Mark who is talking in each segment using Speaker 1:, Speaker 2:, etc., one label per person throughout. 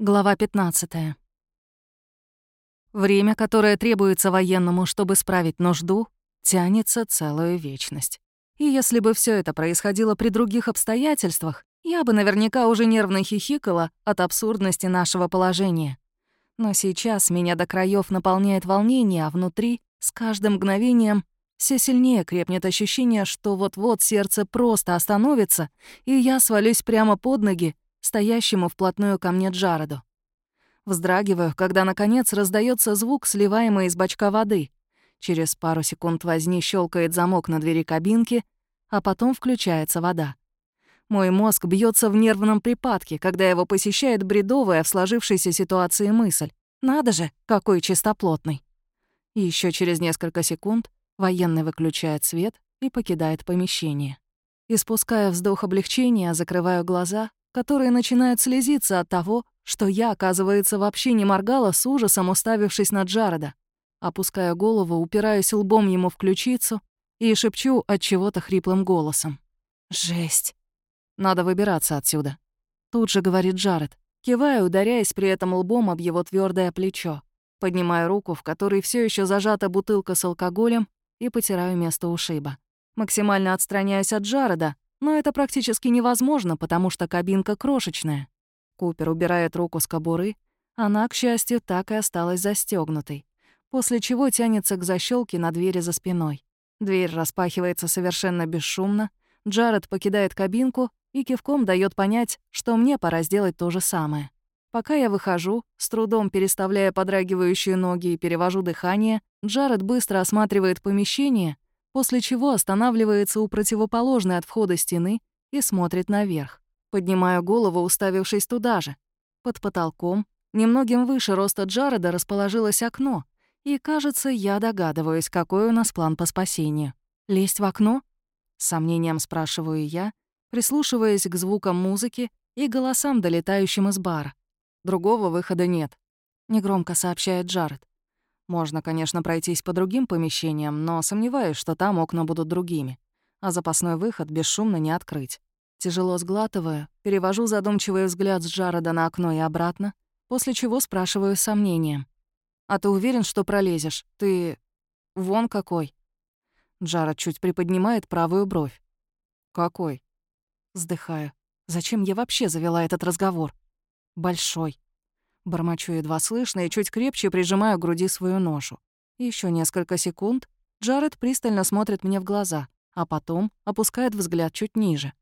Speaker 1: Глава 15. Время, которое требуется военному, чтобы справить нужду, тянется целую вечность. И если бы все это происходило при других обстоятельствах, я бы наверняка уже нервно хихикала от абсурдности нашего положения. Но сейчас меня до краев наполняет волнение, а внутри, с каждым мгновением, все сильнее крепнет ощущение, что вот-вот сердце просто остановится, и я свалюсь прямо под ноги стоящему вплотную ко мне Джареду. Вздрагиваю, когда, наконец, раздается звук, сливаемый из бачка воды. Через пару секунд возни щелкает замок на двери кабинки, а потом включается вода. Мой мозг бьется в нервном припадке, когда его посещает бредовая в сложившейся ситуации мысль. Надо же, какой чистоплотный. И еще через несколько секунд военный выключает свет и покидает помещение. Испуская вздох облегчения, закрываю глаза которые начинают слезиться от того, что я, оказывается, вообще не моргала с ужасом, уставившись на Джареда. Опуская голову, упираюсь лбом ему в ключицу и шепчу от чего-то хриплым голосом. «Жесть! Надо выбираться отсюда!» Тут же говорит Джаред, кивая, ударяясь при этом лбом об его твердое плечо. Поднимаю руку, в которой все еще зажата бутылка с алкоголем, и потираю место ушиба. Максимально отстраняюсь от Джареда, но это практически невозможно, потому что кабинка крошечная. Купер убирает руку с кобуры, она, к счастью, так и осталась застегнутой, после чего тянется к защелке на двери за спиной. Дверь распахивается совершенно бесшумно, Джаред покидает кабинку и кивком дает понять, что мне пора сделать то же самое. Пока я выхожу, с трудом переставляя подрагивающие ноги и перевожу дыхание, Джаред быстро осматривает помещение — после чего останавливается у противоположной от входа стены и смотрит наверх. Поднимаю голову, уставившись туда же. Под потолком, немногим выше роста Джареда, расположилось окно, и, кажется, я догадываюсь, какой у нас план по спасению. Лезть в окно? С сомнением спрашиваю я, прислушиваясь к звукам музыки и голосам, долетающим из бара. Другого выхода нет, негромко сообщает Джаред. Можно, конечно, пройтись по другим помещениям, но сомневаюсь, что там окна будут другими. А запасной выход бесшумно не открыть. Тяжело сглатывая, перевожу задумчивый взгляд с Джареда на окно и обратно, после чего спрашиваю с сомнением. «А ты уверен, что пролезешь? Ты... вон какой?» Джаред чуть приподнимает правую бровь. «Какой?» Вздыхаю. «Зачем я вообще завела этот разговор?» «Большой. Бормочу едва слышно и чуть крепче прижимаю к груди свою ношу. Еще несколько секунд Джаред пристально смотрит мне в глаза, а потом опускает взгляд чуть ниже.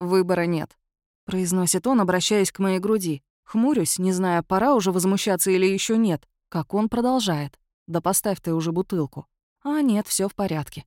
Speaker 1: «Выбора нет», — произносит он, обращаясь к моей груди. Хмурюсь, не зная, пора уже возмущаться или еще нет. Как он продолжает. «Да поставь ты уже бутылку». А нет, все в порядке.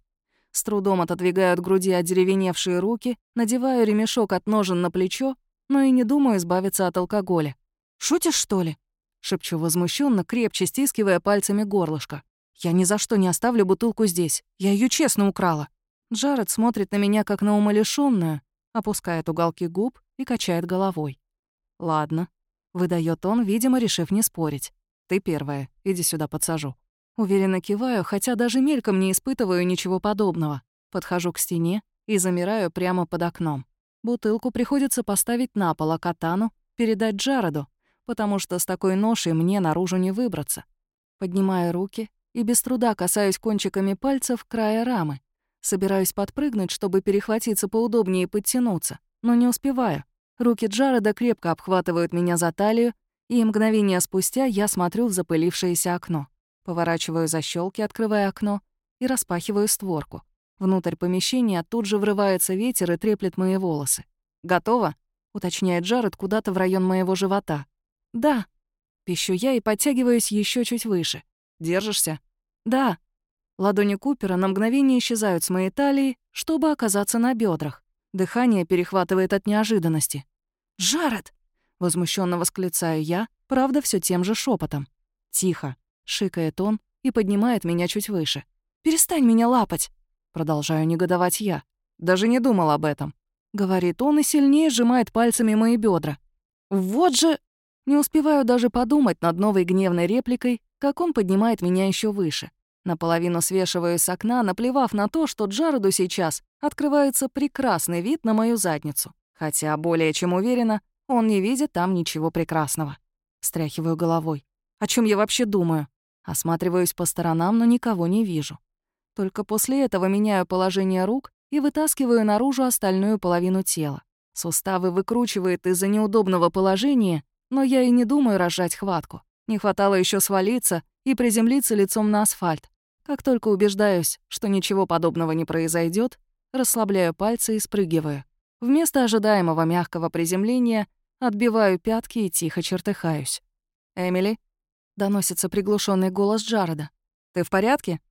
Speaker 1: С трудом отодвигаю от груди одеревеневшие руки, надеваю ремешок от ножен на плечо, но и не думаю избавиться от алкоголя. «Шутишь, что ли?» Шепчу возмущенно, крепче стискивая пальцами горлышко. «Я ни за что не оставлю бутылку здесь. Я ее честно украла». Джаред смотрит на меня как на умалишённую, опускает уголки губ и качает головой. «Ладно», — выдает он, видимо, решив не спорить. «Ты первая, иди сюда подсажу». Уверенно киваю, хотя даже мельком не испытываю ничего подобного. Подхожу к стене и замираю прямо под окном. Бутылку приходится поставить на пол, а катану передать Джареду, потому что с такой ношей мне наружу не выбраться. Поднимаю руки и без труда касаюсь кончиками пальцев края рамы. Собираюсь подпрыгнуть, чтобы перехватиться поудобнее и подтянуться, но не успеваю. Руки Джареда крепко обхватывают меня за талию, и мгновение спустя я смотрю в запылившееся окно. Поворачиваю защелки, открывая окно, и распахиваю створку. Внутрь помещения тут же врывается ветер и треплет мои волосы. «Готово?» — уточняет Джаред куда-то в район моего живота. «Да». Пищу я и подтягиваюсь еще чуть выше. «Держишься?» «Да». Ладони Купера на мгновение исчезают с моей талии, чтобы оказаться на бедрах. Дыхание перехватывает от неожиданности. «Жаред!» — возмущенно восклицаю я, правда, все тем же шепотом. «Тихо!» — шикает он и поднимает меня чуть выше. «Перестань меня лапать!» Продолжаю негодовать я. «Даже не думал об этом», — говорит он и сильнее сжимает пальцами мои бедра. «Вот же...» Не успеваю даже подумать над новой гневной репликой, как он поднимает меня еще выше. Наполовину свешиваю с окна, наплевав на то, что Джареду сейчас открывается прекрасный вид на мою задницу. Хотя, более чем уверена, он не видит там ничего прекрасного. Стряхиваю головой. О чем я вообще думаю? Осматриваюсь по сторонам, но никого не вижу. Только после этого меняю положение рук и вытаскиваю наружу остальную половину тела. Суставы выкручивает из-за неудобного положения, но я и не думаю разжать хватку. Не хватало еще свалиться и приземлиться лицом на асфальт. Как только убеждаюсь, что ничего подобного не произойдет, расслабляю пальцы и спрыгиваю. Вместо ожидаемого мягкого приземления отбиваю пятки и тихо чертыхаюсь. «Эмили?» — доносится приглушенный голос Джареда. «Ты в порядке?»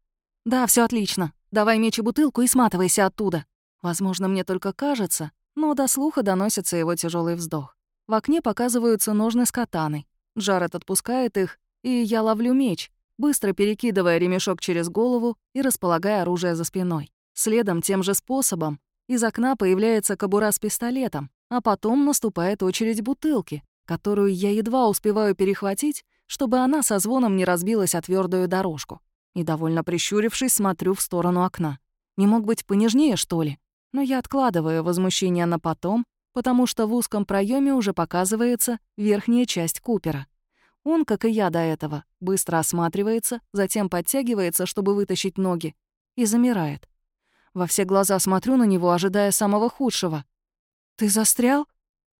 Speaker 1: «Да, все отлично. Давай меч и бутылку и сматывайся оттуда». Возможно, мне только кажется, но до слуха доносится его тяжелый вздох. В окне показываются ножны с катаной. Джаред отпускает их, и я ловлю меч, быстро перекидывая ремешок через голову и располагая оружие за спиной. Следом тем же способом из окна появляется кобура с пистолетом, а потом наступает очередь бутылки, которую я едва успеваю перехватить, чтобы она со звоном не разбилась о твердую дорожку и, довольно прищурившись, смотрю в сторону окна. Не мог быть понежнее, что ли? Но я откладываю возмущение на потом, потому что в узком проеме уже показывается верхняя часть Купера. Он, как и я до этого, быстро осматривается, затем подтягивается, чтобы вытащить ноги, и замирает. Во все глаза смотрю на него, ожидая самого худшего. «Ты застрял?»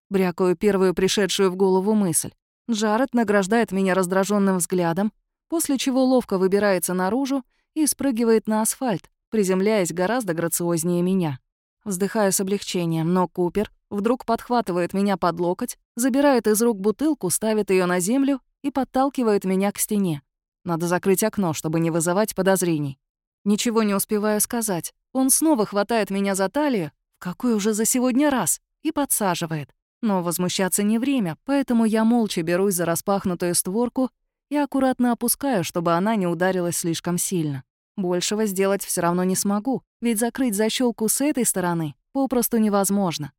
Speaker 1: Брякаю первую пришедшую в голову мысль. Джаред награждает меня раздраженным взглядом, после чего ловко выбирается наружу и спрыгивает на асфальт, приземляясь гораздо грациознее меня. Вздыхаю с облегчением, но Купер вдруг подхватывает меня под локоть, забирает из рук бутылку, ставит ее на землю и подталкивает меня к стене. Надо закрыть окно, чтобы не вызывать подозрений. Ничего не успеваю сказать. Он снова хватает меня за талию, в какой уже за сегодня раз, и подсаживает. Но возмущаться не время, поэтому я молча берусь за распахнутую створку и аккуратно опускаю, чтобы она не ударилась слишком сильно. Большего сделать все равно не смогу, ведь закрыть защелку с этой стороны попросту невозможно.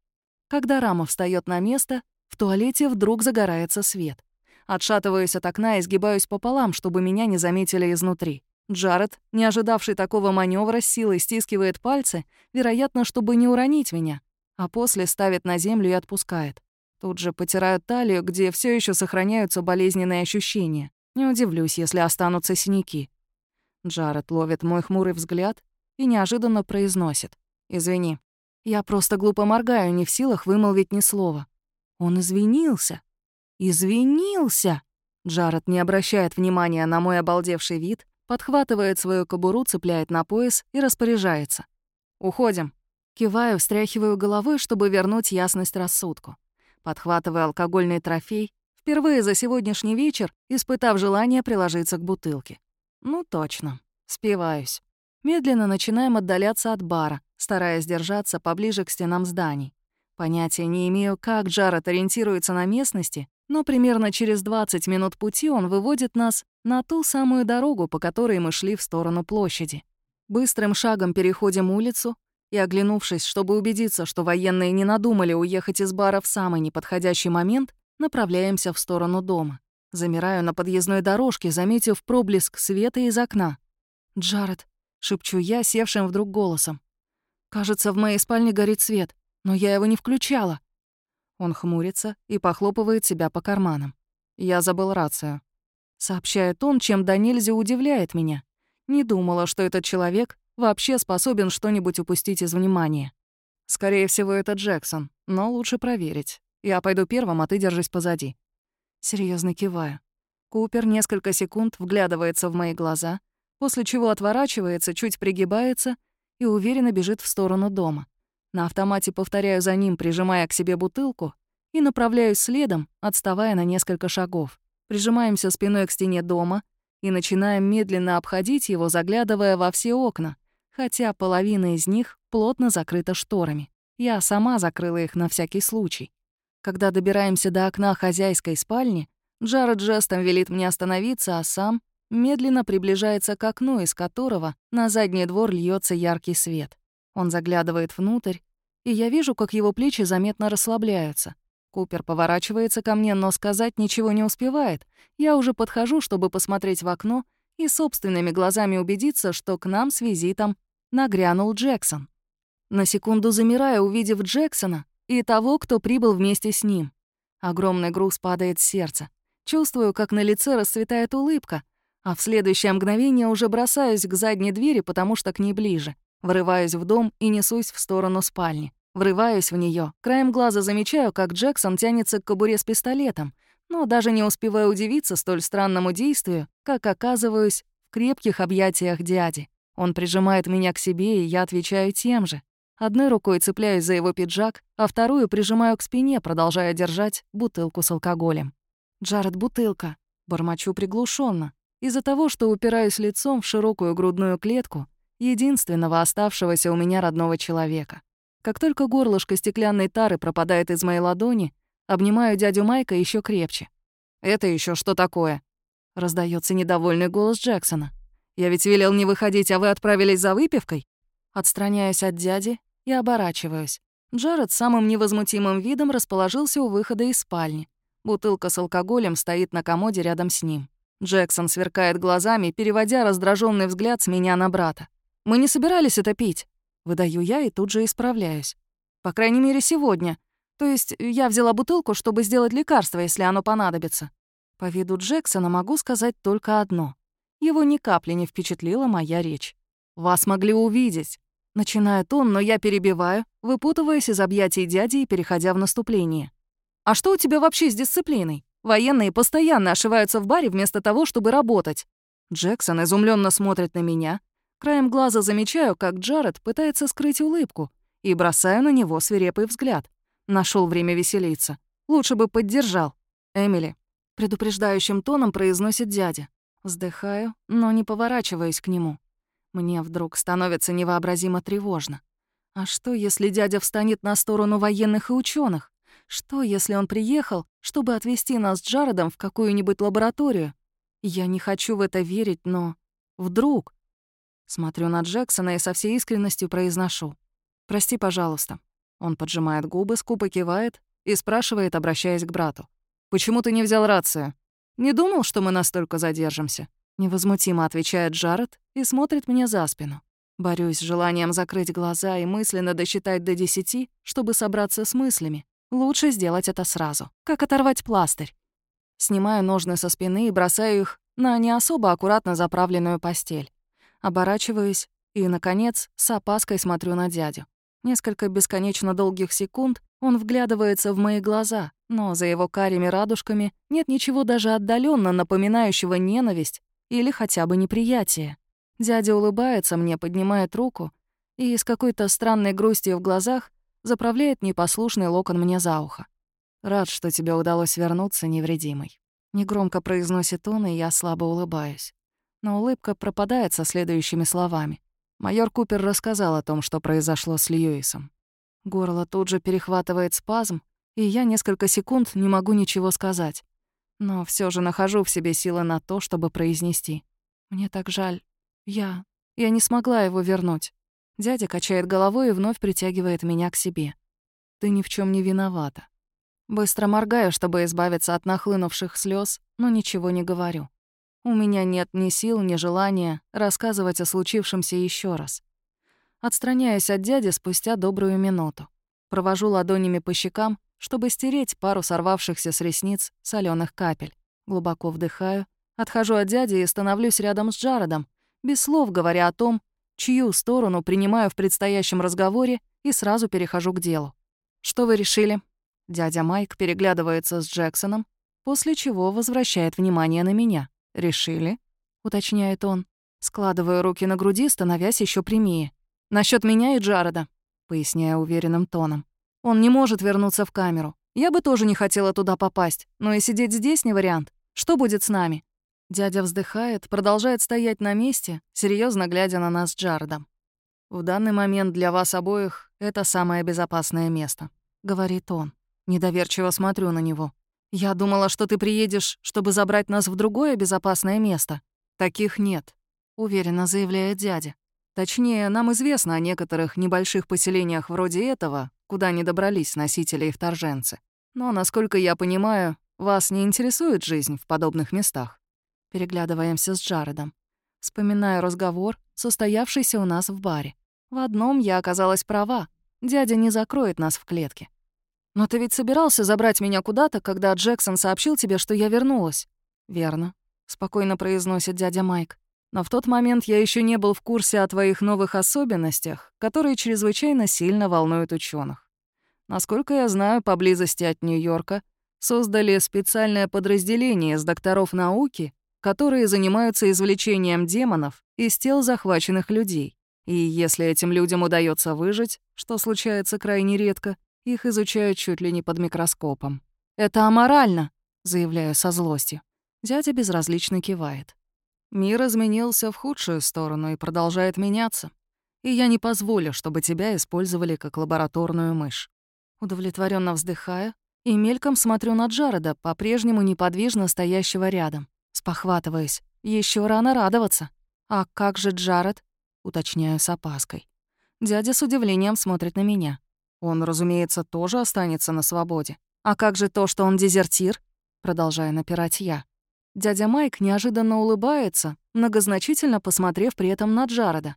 Speaker 1: Когда рама встает на место, в туалете вдруг загорается свет. Отшатываюсь от окна и сгибаюсь пополам, чтобы меня не заметили изнутри. Джаред, не ожидавший такого маневра, силой стискивает пальцы, вероятно, чтобы не уронить меня, а после ставит на землю и отпускает. Тут же потирают талию, где все еще сохраняются болезненные ощущения. Не удивлюсь, если останутся синяки. Джаред ловит мой хмурый взгляд и неожиданно произносит. «Извини, я просто глупо моргаю, не в силах вымолвить ни слова». Он извинился. Извинился! Джаред не обращает внимания на мой обалдевший вид, подхватывает свою кобуру, цепляет на пояс и распоряжается. «Уходим». Киваю, встряхиваю головой, чтобы вернуть ясность рассудку. Подхватываю алкогольный трофей впервые за сегодняшний вечер испытав желание приложиться к бутылке. Ну точно, спиваюсь. Медленно начинаем отдаляться от бара, стараясь держаться поближе к стенам зданий. Понятия не имею, как Джаред ориентируется на местности, но примерно через 20 минут пути он выводит нас на ту самую дорогу, по которой мы шли в сторону площади. Быстрым шагом переходим улицу и, оглянувшись, чтобы убедиться, что военные не надумали уехать из бара в самый неподходящий момент, Направляемся в сторону дома. Замираю на подъездной дорожке, заметив проблеск света из окна. «Джаред», — шепчу я, севшим вдруг голосом. «Кажется, в моей спальне горит свет, но я его не включала». Он хмурится и похлопывает себя по карманам. «Я забыл рацию», — сообщает он, чем до нельзя удивляет меня. Не думала, что этот человек вообще способен что-нибудь упустить из внимания. Скорее всего, это Джексон, но лучше проверить. Я пойду первым, а ты держись позади». Серьезно киваю. Купер несколько секунд вглядывается в мои глаза, после чего отворачивается, чуть пригибается и уверенно бежит в сторону дома. На автомате повторяю за ним, прижимая к себе бутылку, и направляюсь следом, отставая на несколько шагов. Прижимаемся спиной к стене дома и начинаем медленно обходить его, заглядывая во все окна, хотя половина из них плотно закрыта шторами. Я сама закрыла их на всякий случай. Когда добираемся до окна хозяйской спальни, Джаред жестом велит мне остановиться, а сам медленно приближается к окну, из которого на задний двор льется яркий свет. Он заглядывает внутрь, и я вижу, как его плечи заметно расслабляются. Купер поворачивается ко мне, но сказать ничего не успевает. Я уже подхожу, чтобы посмотреть в окно и собственными глазами убедиться, что к нам с визитом нагрянул Джексон. На секунду замирая, увидев Джексона, и того, кто прибыл вместе с ним. Огромный груз падает с сердца. чувствую, как на лице расцветает улыбка, а в следующее мгновение уже бросаюсь к задней двери, потому что к ней ближе. Врываюсь в дом и несусь в сторону спальни. Врываюсь в нее. Краем глаза замечаю, как Джексон тянется к кобуре с пистолетом, но даже не успеваю удивиться столь странному действию, как оказываюсь в крепких объятиях дяди. Он прижимает меня к себе, и я отвечаю тем же. Одной рукой цепляюсь за его пиджак, а вторую прижимаю к спине, продолжая держать бутылку с алкоголем. «Джаред, бутылка!» Бормочу приглушенно, из-за того, что упираюсь лицом в широкую грудную клетку единственного оставшегося у меня родного человека. Как только горлышко стеклянной тары пропадает из моей ладони, обнимаю дядю Майка еще крепче. «Это еще что такое?» — раздается недовольный голос Джексона. «Я ведь велел не выходить, а вы отправились за выпивкой?» Отстраняюсь от дяди и оборачиваюсь. Джаред самым невозмутимым видом расположился у выхода из спальни. Бутылка с алкоголем стоит на комоде рядом с ним. Джексон сверкает глазами, переводя раздраженный взгляд с меня на брата. «Мы не собирались это пить», Выдаю я и тут же исправляюсь. По крайней мере, сегодня. То есть я взяла бутылку, чтобы сделать лекарство, если оно понадобится. По виду Джексона могу сказать только одно. Его ни капли не впечатлила моя речь. «Вас могли увидеть», — начинает он, но я перебиваю, выпутываясь из объятий дяди и переходя в наступление. «А что у тебя вообще с дисциплиной? Военные постоянно ошиваются в баре вместо того, чтобы работать». Джексон изумленно смотрит на меня, Краем глаза замечаю, как Джаред пытается скрыть улыбку, и бросаю на него свирепый взгляд. Нашел время веселиться. Лучше бы поддержал. Эмили. Предупреждающим тоном произносит дядя. Вздыхаю, но не поворачиваюсь к нему. Мне вдруг становится невообразимо тревожно. А что, если дядя встанет на сторону военных и ученых? Что, если он приехал, чтобы отвезти нас с Джаредом в какую-нибудь лабораторию? Я не хочу в это верить, но... Вдруг? Смотрю на Джексона и со всей искренностью произношу. «Прости, пожалуйста». Он поджимает губы, скупо кивает и спрашивает, обращаясь к брату. «Почему ты не взял рацию? Не думал, что мы настолько задержимся?» Невозмутимо отвечает Джаред и смотрит мне за спину. Борюсь с желанием закрыть глаза и мысленно досчитать до десяти, чтобы собраться с мыслями. Лучше сделать это сразу. Как оторвать пластырь. Снимаю ножны со спины и бросаю их на не особо аккуратно заправленную постель. Оборачиваюсь и, наконец, с опаской смотрю на дядю. Несколько бесконечно долгих секунд он вглядывается в мои глаза, но за его карими радужками нет ничего даже отдаленно напоминающего ненависть или хотя бы неприятие. Дядя улыбается мне, поднимает руку и с какой-то странной грустью в глазах заправляет непослушный локон мне за ухо. «Рад, что тебе удалось вернуться невредимой». Негромко произносит он, и я слабо улыбаюсь но улыбка пропадает со следующими словами. Майор Купер рассказал о том, что произошло с Льюисом. Горло тут же перехватывает спазм, и я несколько секунд не могу ничего сказать. Но все же нахожу в себе силы на то, чтобы произнести. «Мне так жаль. Я... Я не смогла его вернуть». Дядя качает головой и вновь притягивает меня к себе. «Ты ни в чем не виновата». Быстро моргаю, чтобы избавиться от нахлынувших слез, но ничего не говорю. У меня нет ни сил, ни желания рассказывать о случившемся еще раз. Отстраняюсь от дяди спустя добрую минуту. Провожу ладонями по щекам, чтобы стереть пару сорвавшихся с ресниц соленых капель. Глубоко вдыхаю, отхожу от дяди и становлюсь рядом с Джаредом, без слов говоря о том, чью сторону принимаю в предстоящем разговоре и сразу перехожу к делу. «Что вы решили?» Дядя Майк переглядывается с Джексоном, после чего возвращает внимание на меня. «Решили?» — уточняет он. Складываю руки на груди, становясь еще прямее. Насчет меня и Джареда», — поясняя уверенным тоном. «Он не может вернуться в камеру. Я бы тоже не хотела туда попасть, но и сидеть здесь не вариант. Что будет с нами?» Дядя вздыхает, продолжает стоять на месте, серьезно глядя на нас с Джаредом. «В данный момент для вас обоих это самое безопасное место», — говорит он. Недоверчиво смотрю на него. «Я думала, что ты приедешь, чтобы забрать нас в другое безопасное место. Таких нет», — уверенно заявляет дядя. «Точнее, нам известно о некоторых небольших поселениях вроде этого, куда не добрались носители и вторженцы. Но, насколько я понимаю, вас не интересует жизнь в подобных местах». Переглядываемся с Джаредом. Вспоминаю разговор, состоявшийся у нас в баре. В одном я оказалась права. Дядя не закроет нас в клетке. «Но ты ведь собирался забрать меня куда-то, когда Джексон сообщил тебе, что я вернулась?» «Верно», — спокойно произносит дядя Майк. «Но в тот момент я еще не был в курсе о твоих новых особенностях, которые чрезвычайно сильно волнуют ученых. Насколько я знаю, поблизости от Нью-Йорка создали специальное подразделение из докторов науки, которые занимаются извлечением демонов из тел захваченных людей. И если этим людям удается выжить, что случается крайне редко, их изучают чуть ли не под микроскопом. «Это аморально», — заявляю со злостью. Дядя безразлично кивает. «Мир изменился в худшую сторону и продолжает меняться. И я не позволю, чтобы тебя использовали как лабораторную мышь». Удовлетворенно вздыхаю и мельком смотрю на Джареда, по-прежнему неподвижно стоящего рядом. Спохватываюсь. Еще рано радоваться. «А как же Джаред?» — уточняю с опаской. Дядя с удивлением смотрит на меня. Он, разумеется, тоже останется на свободе. «А как же то, что он дезертир?» — продолжаю напирать я. Дядя Майк неожиданно улыбается, многозначительно посмотрев при этом на Джареда.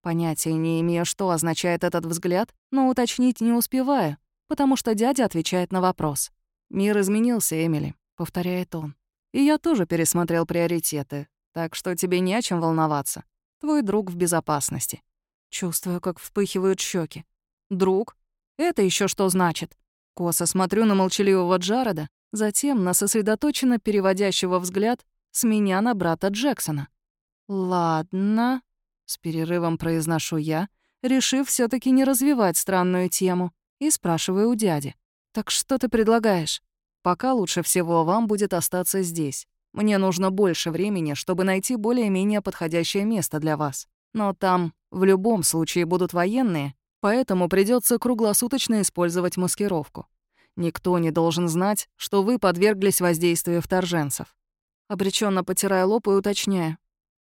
Speaker 1: Понятия не имею, что означает этот взгляд, но уточнить не успеваю, потому что дядя отвечает на вопрос. «Мир изменился, Эмили», — повторяет он. «И я тоже пересмотрел приоритеты, так что тебе не о чем волноваться. Твой друг в безопасности». Чувствую, как вспыхивают щеки. «Друг? Это еще что значит?» Косо смотрю на молчаливого Джареда, затем на сосредоточенно переводящего взгляд с меня на брата Джексона. «Ладно», — с перерывом произношу я, решив все таки не развивать странную тему и спрашиваю у дяди. «Так что ты предлагаешь?» «Пока лучше всего вам будет остаться здесь. Мне нужно больше времени, чтобы найти более-менее подходящее место для вас. Но там в любом случае будут военные, поэтому придется круглосуточно использовать маскировку. Никто не должен знать, что вы подверглись воздействию вторженцев». Обреченно потирая лоб и уточняя.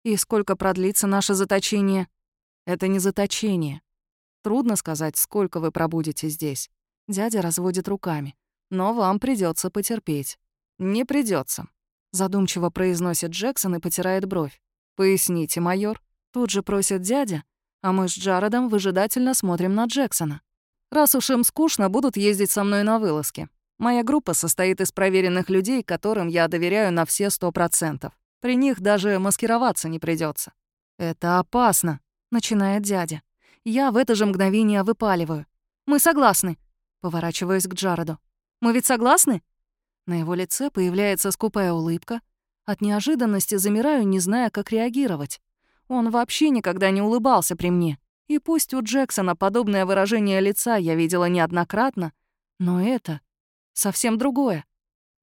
Speaker 1: «И сколько продлится наше заточение?» «Это не заточение. Трудно сказать, сколько вы пробудете здесь. Дядя разводит руками. Но вам придется потерпеть. Не придется, задумчиво произносит Джексон и потирает бровь. Поясните, майор. Тут же просит дядя, а мы с Джаредом выжидательно смотрим на Джексона. Раз уж им скучно, будут ездить со мной на вылазки. Моя группа состоит из проверенных людей, которым я доверяю на все сто процентов. При них даже маскироваться не придется. «Это опасно», — начинает дядя. Я в это же мгновение выпаливаю. «Мы согласны», — поворачиваюсь к Джареду. «Мы ведь согласны?» На его лице появляется скупая улыбка. От неожиданности замираю, не зная, как реагировать. Он вообще никогда не улыбался при мне. И пусть у Джексона подобное выражение лица я видела неоднократно, но это совсем другое.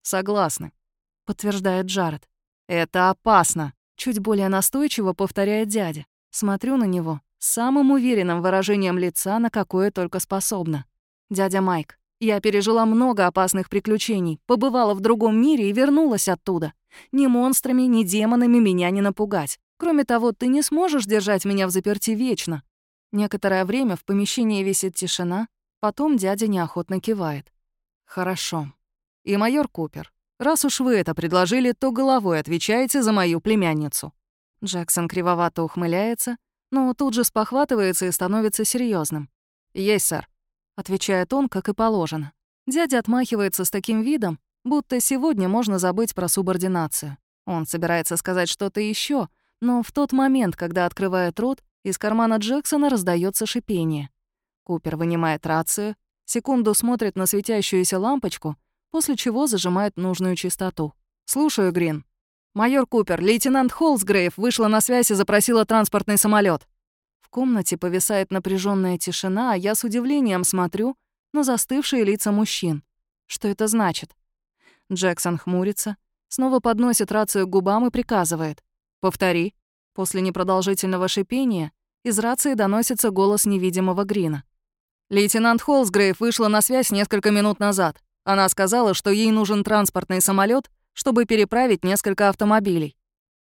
Speaker 1: «Согласны», — подтверждает Джаред. «Это опасно», — чуть более настойчиво повторяет дядя. Смотрю на него, самым уверенным выражением лица, на какое только способна. «Дядя Майк, я пережила много опасных приключений, побывала в другом мире и вернулась оттуда. Ни монстрами, ни демонами меня не напугать. Кроме того, ты не сможешь держать меня в заперти вечно». Некоторое время в помещении висит тишина, потом дядя неохотно кивает. «Хорошо. И майор Купер, раз уж вы это предложили, то головой отвечаете за мою племянницу». Джексон кривовато ухмыляется, но тут же спохватывается и становится серьезным. «Есть, сэр», — отвечает он, как и положено. Дядя отмахивается с таким видом, будто сегодня можно забыть про субординацию. Он собирается сказать что-то еще, но в тот момент, когда открывает рот, из кармана Джексона раздается шипение. Купер вынимает рацию, секунду смотрит на светящуюся лампочку, после чего зажимает нужную частоту. «Слушаю, Грин», «Майор Купер, лейтенант Холсгрейв вышла на связь и запросила транспортный самолет. Комнате повисает напряженная тишина, а я с удивлением смотрю на застывшие лица мужчин. Что это значит? Джексон хмурится, снова подносит рацию к губам и приказывает. «Повтори». После непродолжительного шипения из рации доносится голос невидимого Грина. Лейтенант Холсгрейв вышла на связь несколько минут назад. Она сказала, что ей нужен транспортный самолет чтобы переправить несколько автомобилей.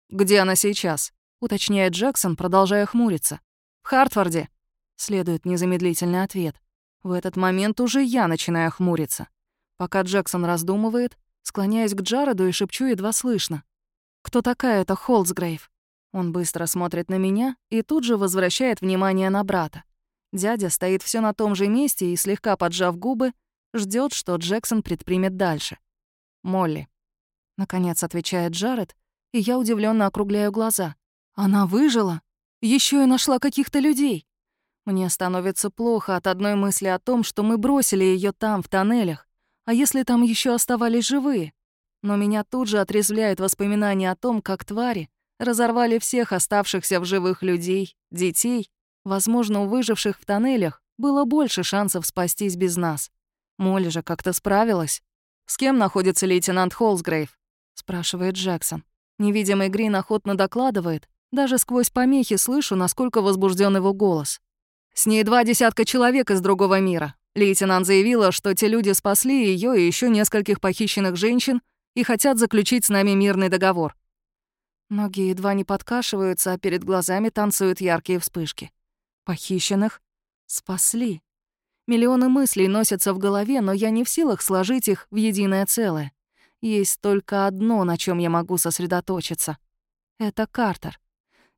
Speaker 1: «Где она сейчас?» — уточняет Джексон, продолжая хмуриться. «В Хартфорде», — следует незамедлительный ответ. В этот момент уже я начинаю хмуриться. Пока Джексон раздумывает, склоняюсь к Джареду и шепчу едва слышно. «Кто такая эта Холцгрейв?» Он быстро смотрит на меня и тут же возвращает внимание на брата. Дядя стоит все на том же месте и, слегка поджав губы, ждет, что Джексон предпримет дальше. «Молли», — наконец отвечает Джаред, и я удивленно округляю глаза. «Она выжила? Еще и нашла каких-то людей!» Мне становится плохо от одной мысли о том, что мы бросили ее там, в тоннелях, а если там еще оставались живые? Но меня тут же отрезвляет воспоминание о том, как твари разорвали всех оставшихся в живых людей, детей. Возможно, у выживших в тоннелях было больше шансов спастись без нас. Молли же как-то справилась. «С кем находится лейтенант Холсгрейв?» — спрашивает Джексон. Невидимый Грин охотно докладывает. Даже сквозь помехи слышу, насколько возбужден его голос. «С ней два десятка человек из другого мира. Лейтенант заявила, что те люди спасли ее и еще нескольких похищенных женщин и хотят заключить с нами мирный договор. Ноги едва не подкашиваются, а перед глазами танцуют яркие вспышки. Похищенных спасли. Миллионы мыслей носятся в голове, но я не в силах сложить их в единое целое. Есть только одно, на чем я могу сосредоточиться. Это Картер.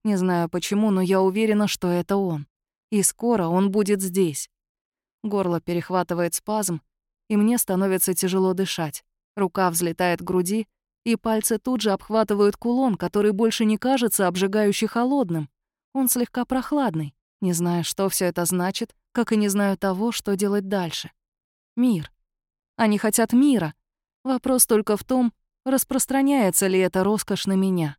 Speaker 1: Не знаю почему, но я уверена, что это он. И скоро он будет здесь. Горло перехватывает спазм, и мне становится тяжело дышать. Рука взлетает к груди, и пальцы тут же обхватывают кулон, который больше не кажется обжигающе холодным. Он слегка прохладный. Не знаю, что все это значит, как и не знаю того, что делать дальше. Мир. Они хотят мира. Вопрос только в том, распространяется ли эта роскошь на меня.